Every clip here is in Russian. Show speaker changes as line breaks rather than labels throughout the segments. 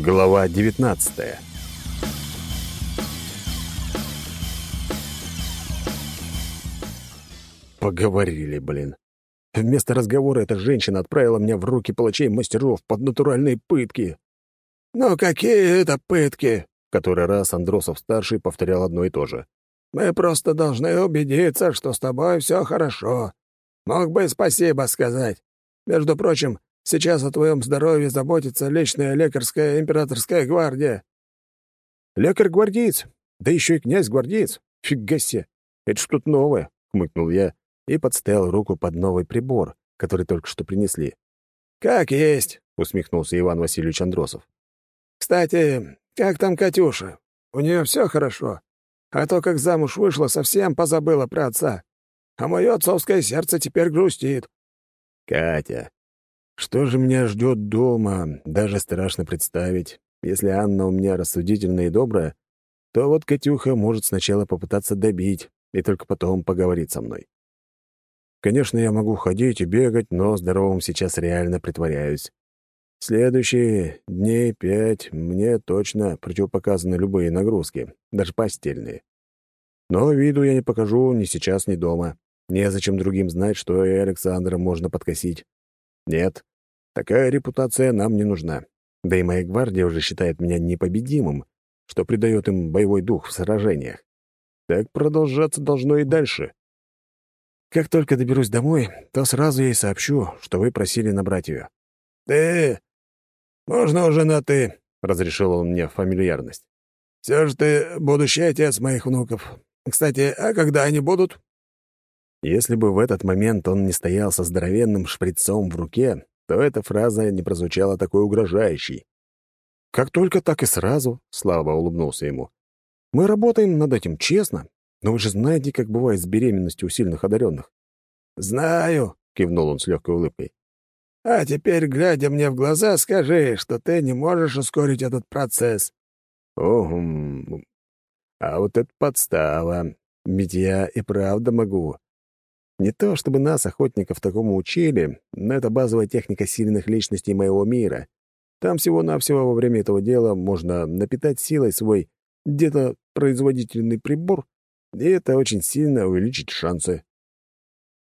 Глава 19 Поговорили, блин. Вместо разговора эта женщина отправила меня в руки палачей мастеров под натуральные пытки.
«Ну какие это пытки?»
Который раз Андросов-старший повторял одно и то же.
«Мы просто должны убедиться, что с тобой все хорошо. Мог бы спасибо сказать. Между прочим, сейчас о твоем здоровье заботится личная лекарская императорская гвардия».
«Лекарь-гвардеец? Да еще и князь-гвардеец? Фига себе! Это что-то новое!» — хмыкнул я и подставил руку под новый прибор, который только что принесли.
«Как есть», —
усмехнулся Иван Васильевич Андросов.
«Кстати, как там Катюша? У нее все хорошо? А то, как замуж вышла, совсем позабыла про отца а мое отцовское сердце теперь грустит».
«Катя, что же меня ждет дома, даже страшно представить. Если Анна у меня рассудительная и добрая, то вот Катюха может сначала попытаться добить и только потом поговорить со мной. Конечно, я могу ходить и бегать, но здоровым сейчас реально притворяюсь. Следующие дней пять мне точно противопоказаны любые нагрузки, даже постельные. Но виду я не покажу ни сейчас, ни дома. Незачем другим знать, что и Александра можно подкосить. Нет, такая репутация нам не нужна. Да и моя гвардия уже считает меня непобедимым, что придает им боевой дух в сражениях. Так продолжаться должно и дальше. Как только доберусь домой, то сразу ей сообщу, что вы просили набрать ее.
«Ты... Можно уже на «ты», —
разрешил он мне фамильярность.
«Все же ты будущий отец моих внуков. Кстати, а когда они будут?»
Если бы в этот момент он не стоял со здоровенным шприцом в руке, то эта фраза не прозвучала такой угрожающей. «Как только, так и сразу», — Слава улыбнулся ему. «Мы работаем над этим честно, но вы же знаете, как бывает с беременностью у сильных одаренных».
«Знаю», — кивнул он с легкой улыбкой. «А теперь, глядя мне в глаза, скажи, что ты не можешь ускорить этот процесс».
«Ого, а вот это подстава. Ведь я и правда могу. Не то чтобы нас, охотников, такому учили, но это базовая техника сильных личностей моего мира. Там всего-навсего во время этого дела можно напитать силой свой где-то производительный прибор, и это очень сильно увеличит шансы.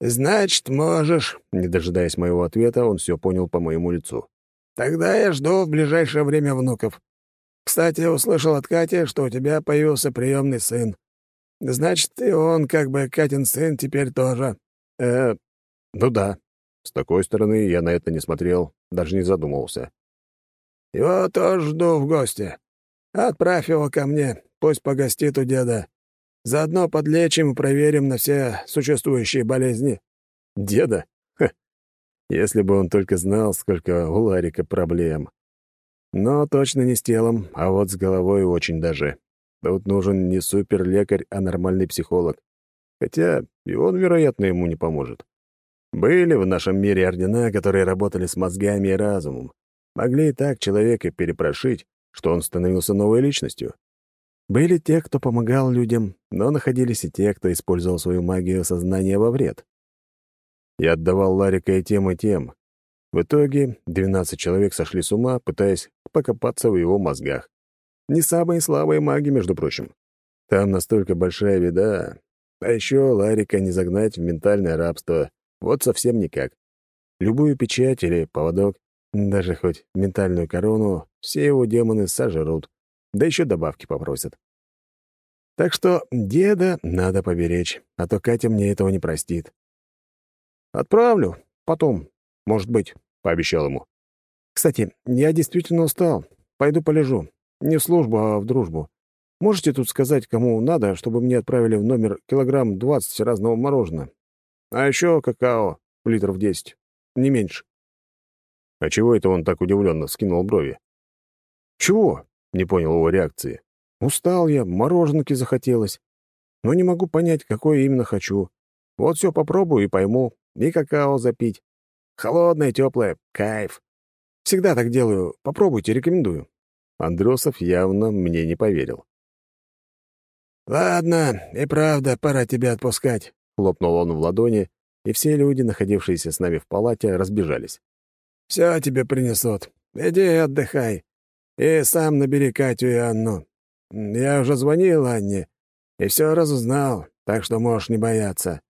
«Значит, можешь», — не дожидаясь моего ответа, он все понял по моему лицу. «Тогда я жду в ближайшее время внуков. Кстати, я услышал от Кати, что у тебя появился приемный сын. Значит, и он, как бы Катин сын, теперь тоже.
Э, ну да. С такой стороны я на это не смотрел, даже не задумывался.
Его тоже жду в гости. Отправь его ко мне, пусть погостит у деда. Заодно подлечим и проверим на все существующие болезни.
Деда? Ха. Если бы он только знал, сколько у Ларика проблем. Но точно не с телом, а вот с головой очень даже. Тут нужен не суперлекарь, а нормальный психолог. Хотя и он, вероятно, ему не поможет. Были в нашем мире ордена, которые работали с мозгами и разумом. Могли и так человека перепрошить, что он становился новой личностью. Были те, кто помогал людям, но находились и те, кто использовал свою магию сознания во вред. Я отдавал Ларика и тем, и тем. В итоге 12 человек сошли с ума, пытаясь покопаться в его мозгах. Не самые слабые маги, между прочим. Там настолько большая беда. А еще Ларика не загнать в ментальное рабство. Вот совсем никак. Любую печать или поводок, даже хоть ментальную корону, все его демоны сожрут, да еще добавки попросят. Так что деда надо поберечь, а то Катя мне этого не простит. «Отправлю. Потом, может быть», — пообещал ему. «Кстати, я действительно устал. Пойду полежу. Не в службу, а в дружбу. Можете тут сказать, кому надо, чтобы мне отправили в номер килограмм двадцать разного мороженого? А еще какао, литров десять, не меньше». «А чего это он так удивленно скинул брови?» «Чего?» — не понял его реакции. «Устал я, мороженки захотелось. Но не могу понять, какое именно хочу. Вот все попробую и пойму. И какао запить. Холодное, теплое, кайф. Всегда так делаю. Попробуйте, рекомендую». Андросов явно мне не поверил.
«Ладно, и правда, пора тебя отпускать», — хлопнул он в ладони, и все люди, находившиеся с нами в палате, разбежались. «Все тебе принесут. Иди отдыхай. И сам набери Катю и Анну. Я уже звонил Анне и все разузнал, так что можешь не бояться.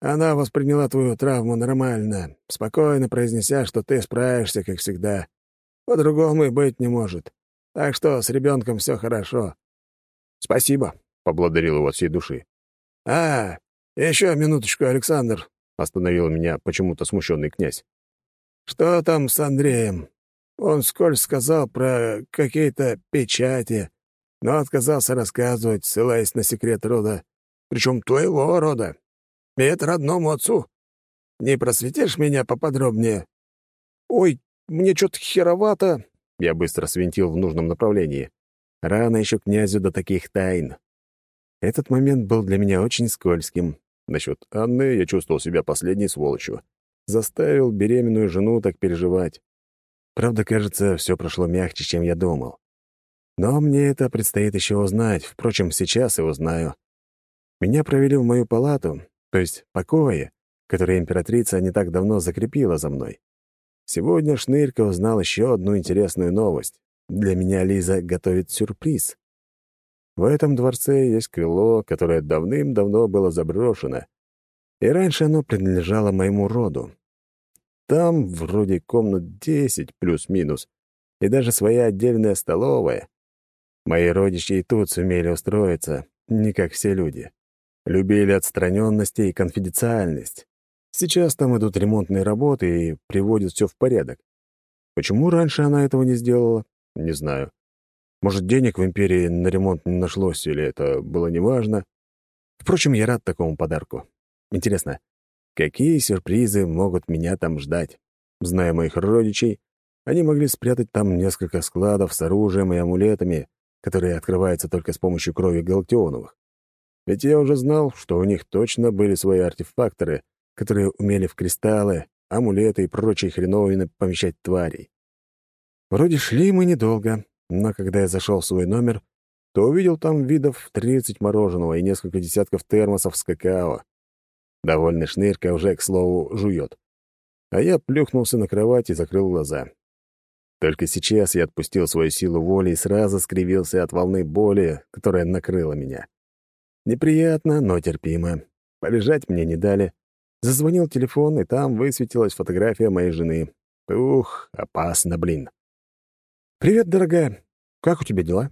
Она восприняла твою травму нормально, спокойно произнеся, что ты справишься, как всегда. По-другому и быть не может. Так что с ребенком все хорошо.
Спасибо, поблагодарил его от всей души.
А, еще минуточку, Александр,
остановил меня почему-то смущенный князь.
Что там с Андреем? Он скользь сказал про какие-то печати, но отказался рассказывать, ссылаясь на секрет рода, причем твоего рода. И это родному отцу. Не просветишь меня поподробнее?
Ой, мне что-то херовато. Я быстро свинтил в нужном направлении. Рано еще князю до таких тайн. Этот момент был для меня очень скользким. Насчет Анны я чувствовал себя последней сволочью. Заставил беременную жену так переживать. Правда, кажется, все прошло мягче, чем я думал. Но мне это предстоит еще узнать. Впрочем, сейчас и узнаю. Меня провели в мою палату, то есть покои, которые императрица не так давно закрепила за мной. Сегодня Шнырька узнал еще одну интересную новость. Для меня Лиза готовит сюрприз. В этом дворце есть крыло, которое давным-давно было заброшено, и раньше оно принадлежало моему роду. Там вроде комнат десять плюс-минус, и даже своя отдельная столовая. Мои родичи и тут сумели устроиться, не как все люди. Любили отстраненность и конфиденциальность. Сейчас там идут ремонтные работы и приводят все в порядок. Почему раньше она этого не сделала? Не знаю. Может, денег в империи на ремонт не нашлось, или это было неважно. Впрочем, я рад такому подарку. Интересно, какие сюрпризы могут меня там ждать? Зная моих родичей, они могли спрятать там несколько складов с оружием и амулетами, которые открываются только с помощью крови Галактионовых. Ведь я уже знал, что у них точно были свои артефакторы, которые умели в кристаллы, амулеты и прочие хреновины помещать тварей. Вроде шли мы недолго, но когда я зашел в свой номер, то увидел там видов 30 мороженого и несколько десятков термосов с какао. Довольный шнырька уже, к слову, жует. А я плюхнулся на кровать и закрыл глаза. Только сейчас я отпустил свою силу воли и сразу скривился от волны боли, которая накрыла меня. Неприятно, но терпимо. Полежать мне не дали, Зазвонил телефон, и там высветилась фотография моей жены. Ух, опасно, блин. «Привет, дорогая. Как у тебя дела?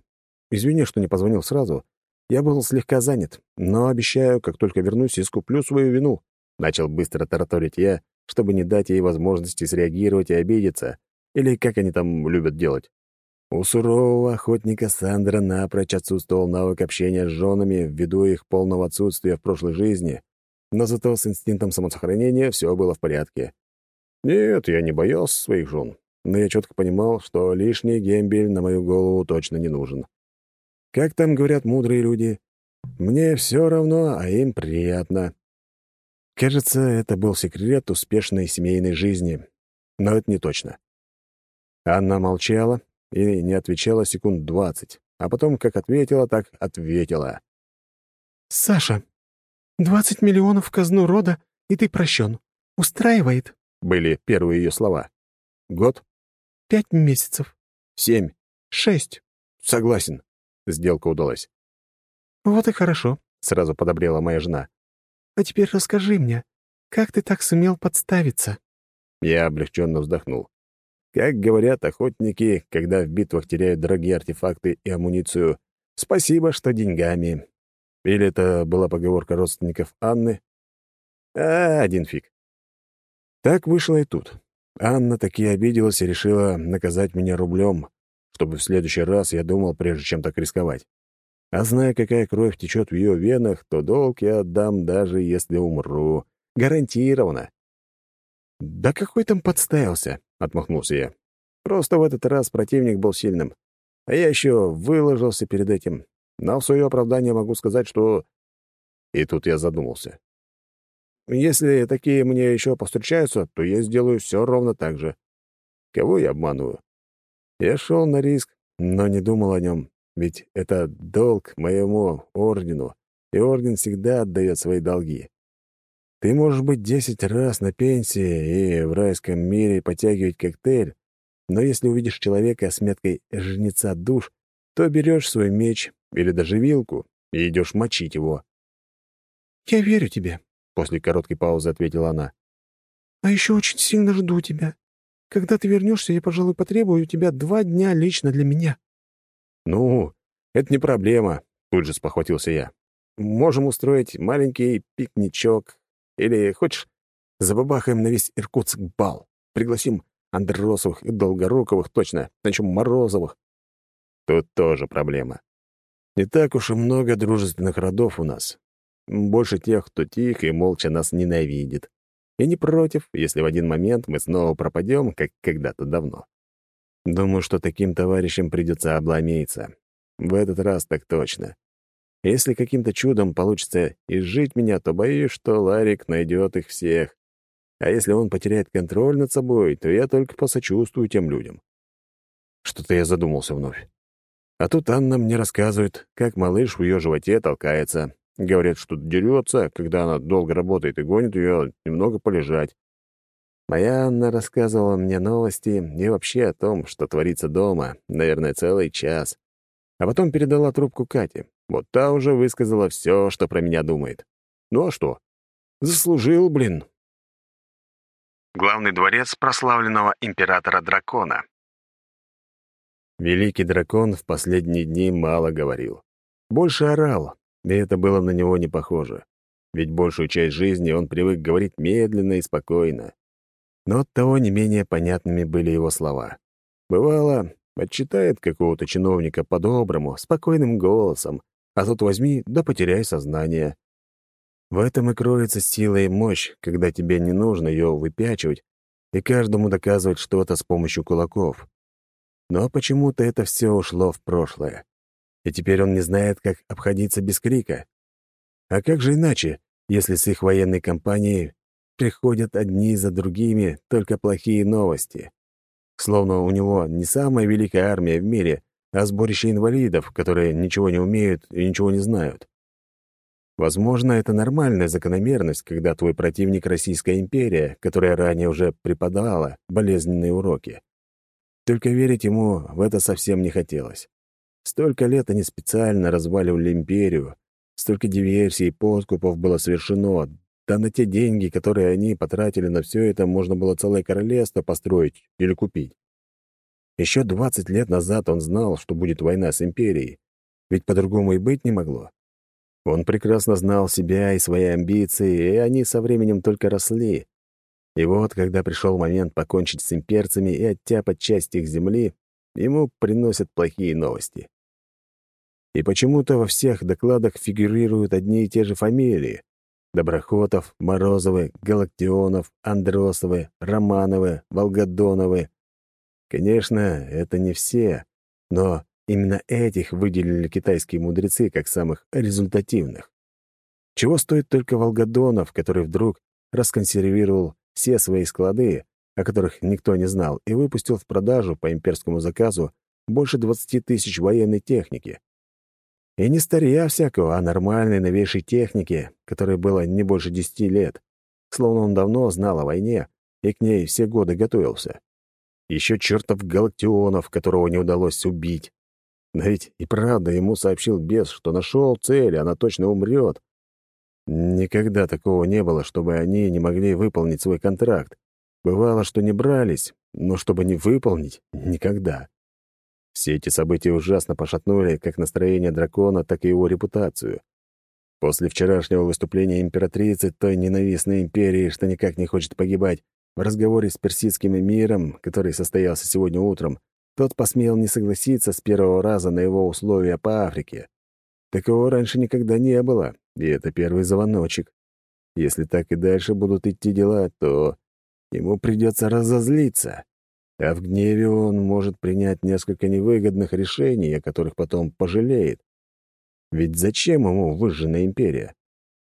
Извини, что не позвонил сразу. Я был слегка занят, но обещаю, как только вернусь, искуплю свою вину». Начал быстро тараторить я, чтобы не дать ей возможности среагировать и обидеться, или как они там любят делать. У сурового охотника Сандра напрочь отсутствовал навык общения с женами ввиду их полного отсутствия в прошлой жизни, но зато с инстинктом самосохранения все было в порядке. Нет, я не боялся своих жен, но я четко понимал, что лишний гембель на мою голову точно не нужен. Как там говорят мудрые люди, мне все равно, а им приятно. Кажется, это был секрет успешной семейной жизни, но это не точно. Анна молчала и не отвечала секунд двадцать, а потом, как ответила, так ответила.
«Саша, «Двадцать миллионов в казну рода, и ты прощен. Устраивает?»
— были первые ее слова. «Год?»
«Пять месяцев».
«Семь».
«Шесть».
«Согласен». Сделка удалась.
«Вот и хорошо», —
сразу подобрела моя жена.
«А теперь расскажи мне, как ты так сумел подставиться?»
Я облегченно вздохнул. Как говорят охотники, когда в битвах теряют дорогие артефакты и амуницию, спасибо, что деньгами. Или это была поговорка родственников Анны? А, один фиг. Так вышло и тут. Анна таки обиделась и решила наказать меня рублем, чтобы в следующий раз я думал, прежде чем так рисковать. А зная, какая кровь течет в ее венах, то долг я отдам, даже если умру. Гарантированно. «Да какой там подставился?» — отмахнулся я. «Просто в этот раз противник был сильным. А я еще выложился перед этим. Но в свое оправдание могу сказать, что... И тут я задумался. Если такие мне еще повстречаются, то я сделаю все ровно так же. Кого я обманываю? Я шел на риск, но не думал о нем, ведь это долг моему ордену, и орден всегда отдает свои долги. Ты можешь быть десять раз на пенсии и в райском мире потягивать коктейль, Но если увидишь человека с меткой «жнеца душ», то берешь свой меч или даже вилку и идешь мочить его.
«Я верю тебе», —
после короткой паузы ответила она.
«А еще очень сильно жду тебя. Когда ты вернешься, я, пожалуй, потребую у тебя два дня лично для меня».
«Ну, это не проблема», — тут же спохватился я. «Можем устроить маленький пикничок. Или, хочешь, забабахаем на весь Иркутск бал. Пригласим Андросовых и Долгоруковых точно, причем Морозовых. Тут тоже проблема. Не так уж и много дружественных родов у нас. Больше тех, кто тихо и молча нас ненавидит. И не против, если в один момент мы снова пропадем, как когда-то давно. Думаю, что таким товарищам придется обломиться. В этот раз так точно. Если каким-то чудом получится изжить меня, то боюсь, что Ларик найдет их всех. А если он потеряет контроль над собой, то я только посочувствую тем людям. Что-то я задумался вновь. А тут Анна мне рассказывает, как малыш в ее животе толкается. Говорят, что дерется, когда она долго работает, и гонит ее немного полежать. Моя Анна рассказывала мне новости и вообще о том, что творится дома, наверное, целый час. А потом передала трубку Кате. Вот та уже высказала все, что про меня думает. Ну а что? Заслужил, блин.
Главный дворец прославленного императора-дракона.
Великий дракон в последние дни мало говорил. Больше орал, и это было на него не похоже. Ведь большую часть жизни он привык говорить медленно и спокойно. Но оттого не менее понятными были его слова. Бывало, отчитает какого-то чиновника по-доброму, спокойным голосом, а тут возьми да потеряй сознание. В этом и кроется сила и мощь, когда тебе не нужно ее выпячивать и каждому доказывать что-то с помощью кулаков. Но почему-то это все ушло в прошлое. И теперь он не знает, как обходиться без крика. А как же иначе, если с их военной кампанией приходят одни за другими только плохие новости? Словно у него не самая великая армия в мире, а сборище инвалидов, которые ничего не умеют и ничего не знают. Возможно, это нормальная закономерность, когда твой противник — Российская империя, которая ранее уже преподавала болезненные уроки. Только верить ему в это совсем не хотелось. Столько лет они специально разваливали империю, столько диверсий и подкупов было совершено, да на те деньги, которые они потратили на все это, можно было целое королевство построить или купить. Еще 20 лет назад он знал, что будет война с империей, ведь по-другому и быть не могло. Он прекрасно знал себя и свои амбиции, и они со временем только росли. И вот, когда пришел момент покончить с имперцами и оттяпать часть их земли, ему приносят плохие новости. И почему-то во всех докладах фигурируют одни и те же фамилии. Доброхотов, Морозовы, Галактионов, Андросовы, Романовы, Волгодоновы. Конечно, это не все, но именно этих выделили китайские мудрецы как самых результативных. Чего стоит только Волгодонов, который вдруг расконсервировал все свои склады, о которых никто не знал, и выпустил в продажу по имперскому заказу больше 20 тысяч военной техники. И не старья всякого, а нормальной новейшей техники, которой было не больше 10 лет. Словно он давно знал о войне и к ней все годы готовился. Еще чертов Галактионов, которого не удалось убить. Но ведь и правда ему сообщил бес, что нашел цель, она точно умрет, Никогда такого не было, чтобы они не могли выполнить свой контракт. Бывало, что не брались, но чтобы не выполнить — никогда. Все эти события ужасно пошатнули как настроение дракона, так и его репутацию. После вчерашнего выступления императрицы той ненавистной империи, что никак не хочет погибать, в разговоре с персидским эмиром, который состоялся сегодня утром, тот посмел не согласиться с первого раза на его условия по Африке. Такого раньше никогда не было, и это первый звоночек. Если так и дальше будут идти дела, то ему придется разозлиться. А в гневе он может принять несколько невыгодных решений, о которых потом пожалеет. Ведь зачем ему выжженная империя?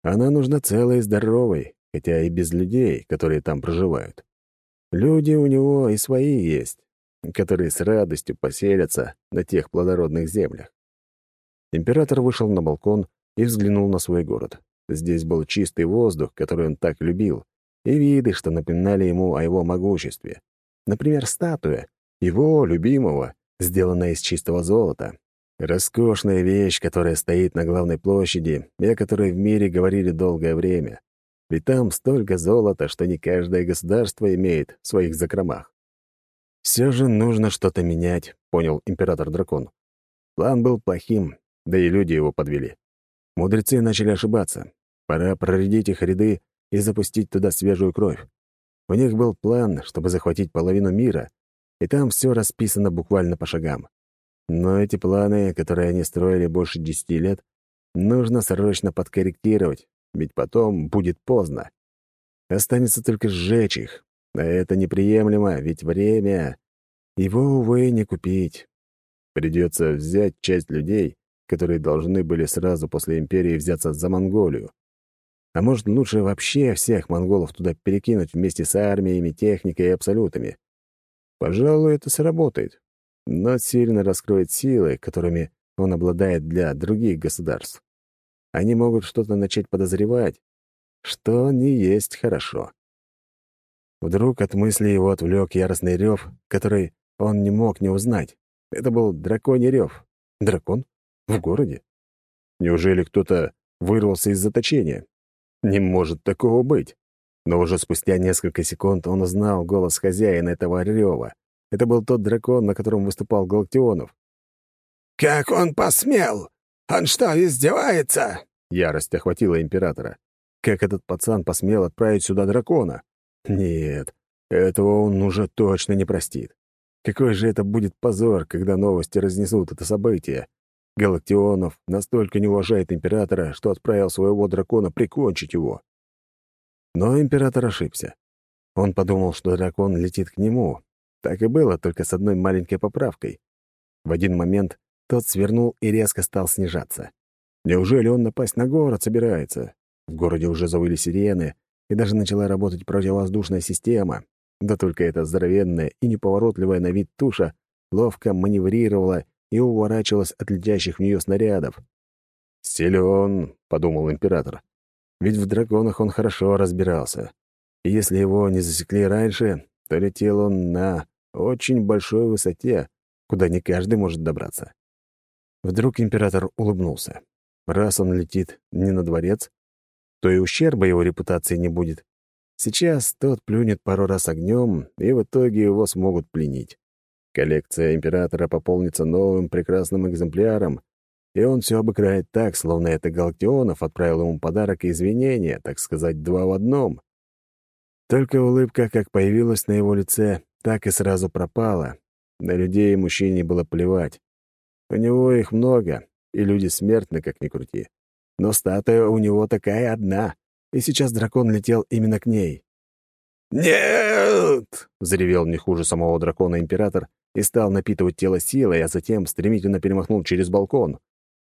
Она нужна целой и здоровой, хотя и без людей, которые там проживают. Люди у него и свои есть, которые с радостью поселятся на тех плодородных землях. Император вышел на балкон и взглянул на свой город. Здесь был чистый воздух, который он так любил, и виды, что напоминали ему о его могуществе. Например, статуя, Его, любимого, сделанная из чистого золота. Роскошная вещь, которая стоит на главной площади и о которой в мире говорили долгое время. Ведь там столько золота, что не каждое государство имеет в своих закромах. Все же нужно что-то менять, понял император-дракон. План был плохим, да и люди его подвели. Мудрецы начали ошибаться. Пора проредить их ряды и запустить туда свежую кровь. У них был план, чтобы захватить половину мира, и там все расписано буквально по шагам. Но эти планы, которые они строили больше десяти лет, нужно срочно подкорректировать, ведь потом будет поздно. Останется только сжечь их. А это неприемлемо, ведь время... Его, увы, не купить. Придется взять часть людей, которые должны были сразу после Империи взяться за Монголию. А может, лучше вообще всех монголов туда перекинуть вместе с армиями, техникой и абсолютами. Пожалуй, это сработает, но сильно раскроет силы, которыми он обладает для других государств. Они могут что-то начать подозревать, что не есть хорошо. Вдруг от мысли его отвлек яростный рев, который он не мог не узнать. Это был драконий рев. Дракон? В городе? Неужели кто-то вырвался из заточения? Не может такого быть. Но уже спустя несколько секунд он узнал голос хозяина этого рева. Это был тот дракон, на котором выступал Галактионов.
«Как он посмел? Он что, издевается?»
Ярость охватила императора. Как этот пацан посмел отправить сюда дракона? Нет, этого он уже точно не простит. Какой же это будет позор, когда новости разнесут это событие. Галактионов настолько не уважает императора, что отправил своего дракона прикончить его. Но император ошибся. Он подумал, что дракон летит к нему. Так и было, только с одной маленькой поправкой. В один момент тот свернул и резко стал снижаться. Неужели он напасть на город собирается? В городе уже завыли сирены, и даже начала работать противовоздушная система. Да только эта здоровенная и неповоротливая на вид туша ловко маневрировала и уворачивалась от летящих в нее снарядов. «Силен», — подумал император. Ведь в драконах он хорошо разбирался. И если его не засекли раньше, то летел он на очень большой высоте, куда не каждый может добраться. Вдруг император улыбнулся. Раз он летит не на дворец, то и ущерба его репутации не будет. Сейчас тот плюнет пару раз огнем, и в итоге его смогут пленить. Коллекция императора пополнится новым прекрасным экземпляром, и он все обыграет так, словно это Галактионов отправил ему подарок и извинения, так сказать, два в одном. Только улыбка, как появилась на его лице, так и сразу пропала. На людей и мужчине было плевать. У него их много, и люди смертны, как ни крути. Но статуя у него такая одна, и сейчас дракон летел именно к ней.
«Нет!»
— взревел не хуже самого дракона император и стал напитывать тело силой, а затем стремительно перемахнул через балкон.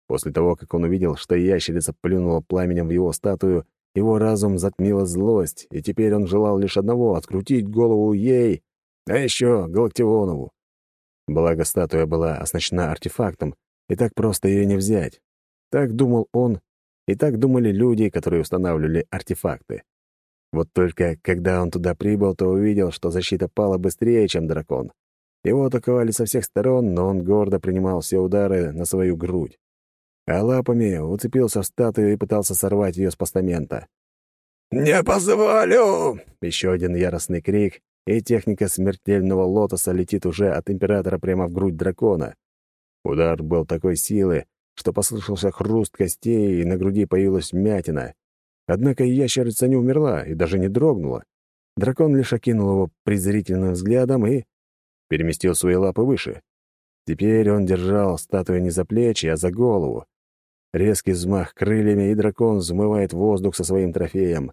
После того, как он увидел, что ящерица плюнула пламенем в его статую, его разум затмила злость, и теперь он желал лишь одного — открутить голову ей, а еще Галактионову. Благо, статуя была оснащена артефактом, и так просто ее не взять. Так думал он, и так думали люди, которые устанавливали артефакты. Вот только, когда он туда прибыл, то увидел, что защита пала быстрее, чем дракон. Его атаковали со всех сторон, но он гордо принимал все удары на свою грудь а лапами уцепился в статую и пытался сорвать ее с постамента.
«Не позволю!»
Еще один яростный крик, и техника смертельного лотоса летит уже от императора прямо в грудь дракона. Удар был такой силы, что послышался хруст костей, и на груди появилась мятина. Однако ящерица не умерла и даже не дрогнула. Дракон лишь окинул его презрительным взглядом и переместил свои лапы выше. Теперь он держал статую не за плечи, а за голову. Резкий взмах крыльями, и дракон взмывает воздух со своим трофеем.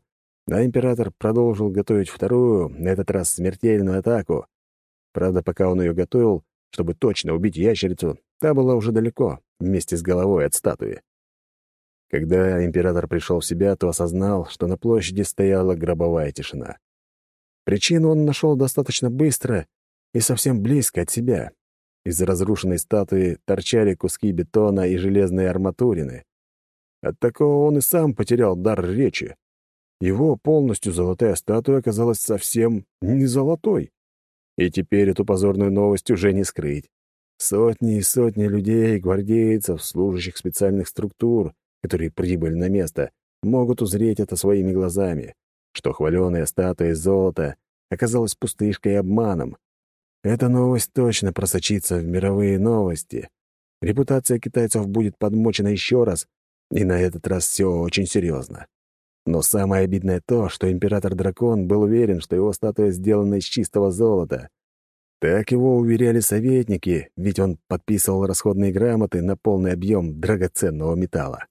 А император продолжил готовить вторую, на этот раз смертельную атаку. Правда, пока он ее готовил, чтобы точно убить ящерицу, та была уже далеко, вместе с головой от статуи. Когда император пришел в себя, то осознал, что на площади стояла гробовая тишина. Причину он нашел достаточно быстро и совсем близко от себя. Из разрушенной статуи торчали куски бетона и железные арматурины. От такого он и сам потерял дар речи. Его полностью золотая статуя оказалась совсем не золотой. И теперь эту позорную новость уже не скрыть. Сотни и сотни людей, гвардейцев, служащих специальных структур, которые прибыли на место, могут узреть это своими глазами, что хваленая статуя из золота оказалась пустышкой и обманом. Эта новость точно просочится в мировые новости. Репутация китайцев будет подмочена еще раз, и на этот раз все очень серьезно. Но самое обидное то, что император-дракон был уверен, что его статуя сделана из чистого золота. Так его уверяли советники, ведь он подписывал расходные грамоты на полный объем драгоценного металла.